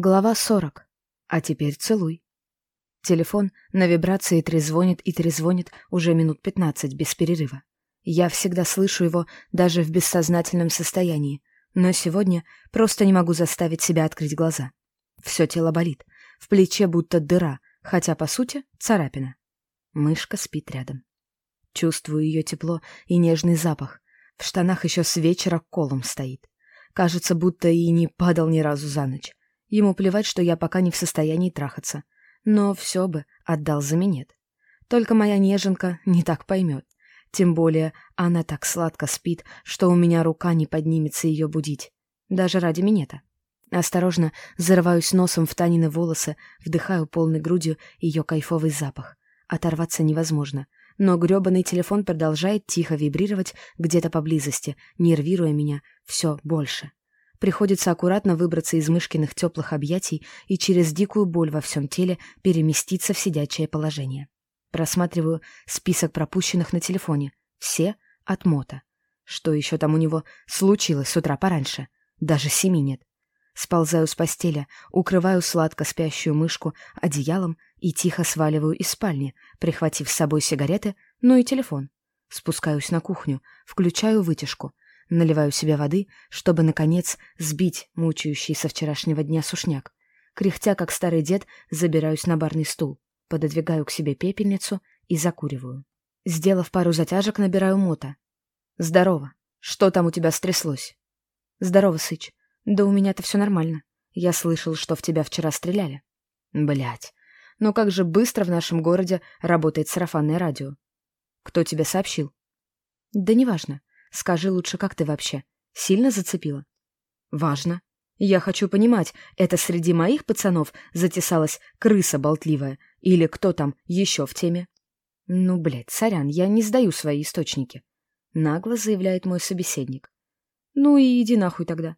Глава 40. А теперь целуй. Телефон на вибрации трезвонит и трезвонит уже минут 15 без перерыва. Я всегда слышу его даже в бессознательном состоянии, но сегодня просто не могу заставить себя открыть глаза. Все тело болит, в плече будто дыра, хотя, по сути, царапина. Мышка спит рядом. Чувствую ее тепло и нежный запах. В штанах еще с вечера колом стоит. Кажется, будто и не падал ни разу за ночь. Ему плевать, что я пока не в состоянии трахаться. Но все бы отдал за минет. Только моя неженка не так поймет. Тем более она так сладко спит, что у меня рука не поднимется ее будить. Даже ради минета. Осторожно зарываюсь носом в Танины волосы, вдыхаю полной грудью ее кайфовый запах. Оторваться невозможно. Но грёбаный телефон продолжает тихо вибрировать где-то поблизости, нервируя меня все больше. Приходится аккуратно выбраться из мышкиных теплых объятий и через дикую боль во всем теле переместиться в сидячее положение. Просматриваю список пропущенных на телефоне. Все от Мота. Что еще там у него случилось с утра пораньше? Даже семи нет. Сползаю с постели, укрываю сладко спящую мышку одеялом и тихо сваливаю из спальни, прихватив с собой сигареты, ну и телефон. Спускаюсь на кухню, включаю вытяжку — Наливаю себе воды, чтобы, наконец, сбить мучающий со вчерашнего дня сушняк. Кряхтя, как старый дед, забираюсь на барный стул, пододвигаю к себе пепельницу и закуриваю. Сделав пару затяжек, набираю мота. «Здорово. Что там у тебя стряслось?» «Здорово, Сыч. Да у меня-то все нормально. Я слышал, что в тебя вчера стреляли». Блять. Но как же быстро в нашем городе работает сарафанное радио. Кто тебе сообщил? Да неважно. Скажи лучше, как ты вообще? Сильно зацепила? Важно. Я хочу понимать, это среди моих пацанов затесалась крыса болтливая или кто там еще в теме? Ну, блядь, сорян, я не сдаю свои источники. Нагло заявляет мой собеседник. Ну и иди нахуй тогда.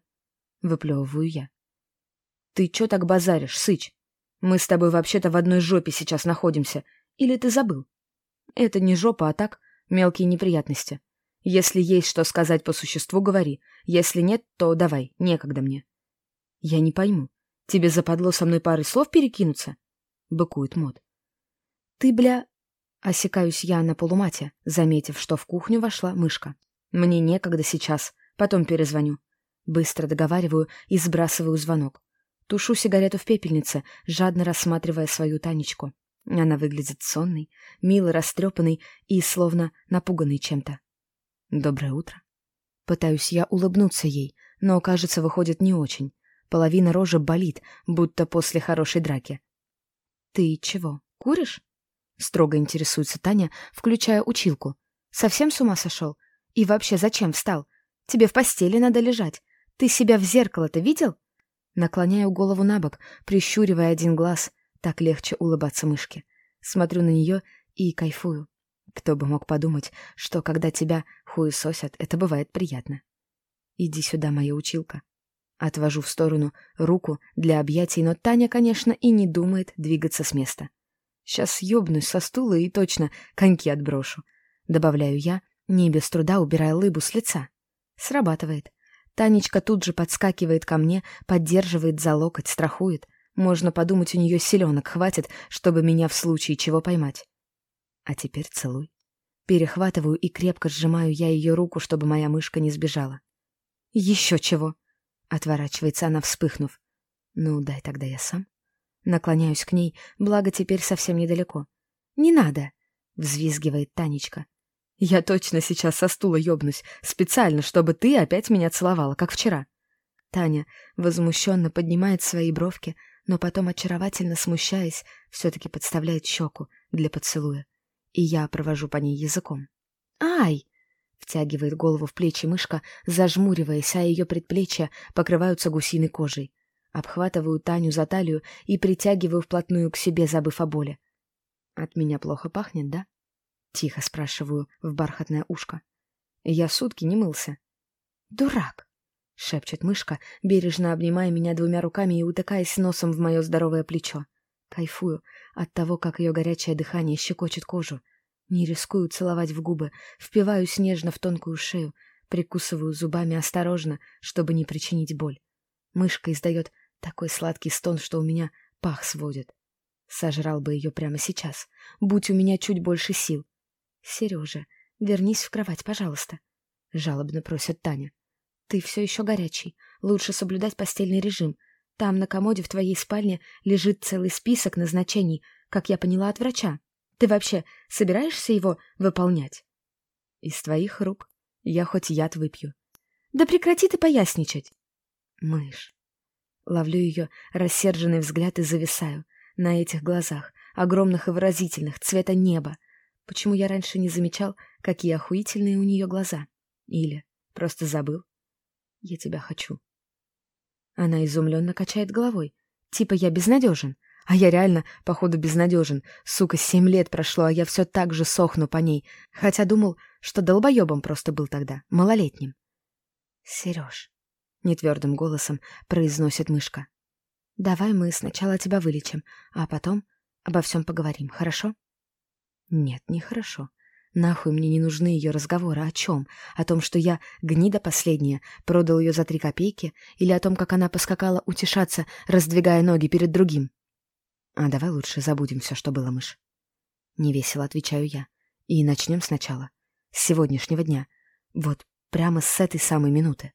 Выплевываю я. Ты чё так базаришь, сыч? Мы с тобой вообще-то в одной жопе сейчас находимся. Или ты забыл? Это не жопа, а так, мелкие неприятности. Если есть что сказать по существу, говори. Если нет, то давай, некогда мне. Я не пойму. Тебе западло со мной парой слов перекинуться? Быкует Мод. Ты, бля... Осекаюсь я на полумате, заметив, что в кухню вошла мышка. Мне некогда сейчас, потом перезвоню. Быстро договариваю и сбрасываю звонок. Тушу сигарету в пепельнице, жадно рассматривая свою Танечку. Она выглядит сонной, мило растрепанной и словно напуганной чем-то. «Доброе утро». Пытаюсь я улыбнуться ей, но, кажется, выходит не очень. Половина рожи болит, будто после хорошей драки. «Ты чего, куришь?» Строго интересуется Таня, включая училку. «Совсем с ума сошел? И вообще зачем встал? Тебе в постели надо лежать. Ты себя в зеркало-то видел?» Наклоняю голову на бок, прищуривая один глаз. Так легче улыбаться мышке. Смотрю на нее и кайфую. Кто бы мог подумать, что когда тебя хуесосят, это бывает приятно. Иди сюда, моя училка. Отвожу в сторону руку для объятий, но Таня, конечно, и не думает двигаться с места. Сейчас ёбнусь со стула и точно коньки отброшу. Добавляю я, не без труда убирая лыбу с лица. Срабатывает. Танечка тут же подскакивает ко мне, поддерживает за локоть, страхует. Можно подумать, у нее силенок хватит, чтобы меня в случае чего поймать. А теперь целуй. Перехватываю и крепко сжимаю я ее руку, чтобы моя мышка не сбежала. Еще чего? Отворачивается она, вспыхнув. Ну, дай тогда я сам. Наклоняюсь к ней, благо теперь совсем недалеко. Не надо, взвизгивает Танечка. Я точно сейчас со стула ёбнусь, специально, чтобы ты опять меня целовала, как вчера. Таня возмущенно поднимает свои бровки, но потом, очаровательно смущаясь, все-таки подставляет щеку для поцелуя и я провожу по ней языком. «Ай!» — втягивает голову в плечи мышка, зажмуриваясь, а ее предплечья покрываются гусиной кожей. Обхватываю Таню за талию и притягиваю вплотную к себе, забыв о боли. «От меня плохо пахнет, да?» — тихо спрашиваю в бархатное ушко. «Я сутки не мылся». «Дурак!» — шепчет мышка, бережно обнимая меня двумя руками и утыкаясь носом в мое здоровое плечо. Кайфую от того, как ее горячее дыхание щекочет кожу. Не рискую целовать в губы, впиваюсь нежно в тонкую шею, прикусываю зубами осторожно, чтобы не причинить боль. Мышка издает Такой сладкий стон, что у меня пах сводит. Сожрал бы ее прямо сейчас, будь у меня чуть больше сил. Сережа, вернись в кровать, пожалуйста. Жалобно просит Таня. Ты все еще горячий. Лучше соблюдать постельный режим. Там на комоде в твоей спальне лежит целый список назначений, как я поняла от врача. Ты вообще собираешься его выполнять? Из твоих рук. Я хоть яд выпью. Да прекрати ты поясничать. Мышь. Ловлю ее рассерженный взгляд и зависаю на этих глазах, огромных и выразительных, цвета неба. Почему я раньше не замечал, какие охуительные у нее глаза? Или просто забыл? Я тебя хочу. Она изумленно качает головой. Типа я безнадежен. А я реально, походу, безнадежен. Сука, семь лет прошло, а я все так же сохну по ней. Хотя думал, что долбоебом просто был тогда, малолетним. Сереж, нетвердым голосом произносит мышка. Давай мы сначала тебя вылечим, а потом обо всем поговорим, хорошо? Нет, нехорошо. Нахуй мне не нужны ее разговоры. О чем? О том, что я, гнида последняя, продал ее за три копейки? Или о том, как она поскакала утешаться, раздвигая ноги перед другим? А давай лучше забудем все, что было, мышь. Невесело отвечаю я. И начнем сначала. С сегодняшнего дня. Вот прямо с этой самой минуты.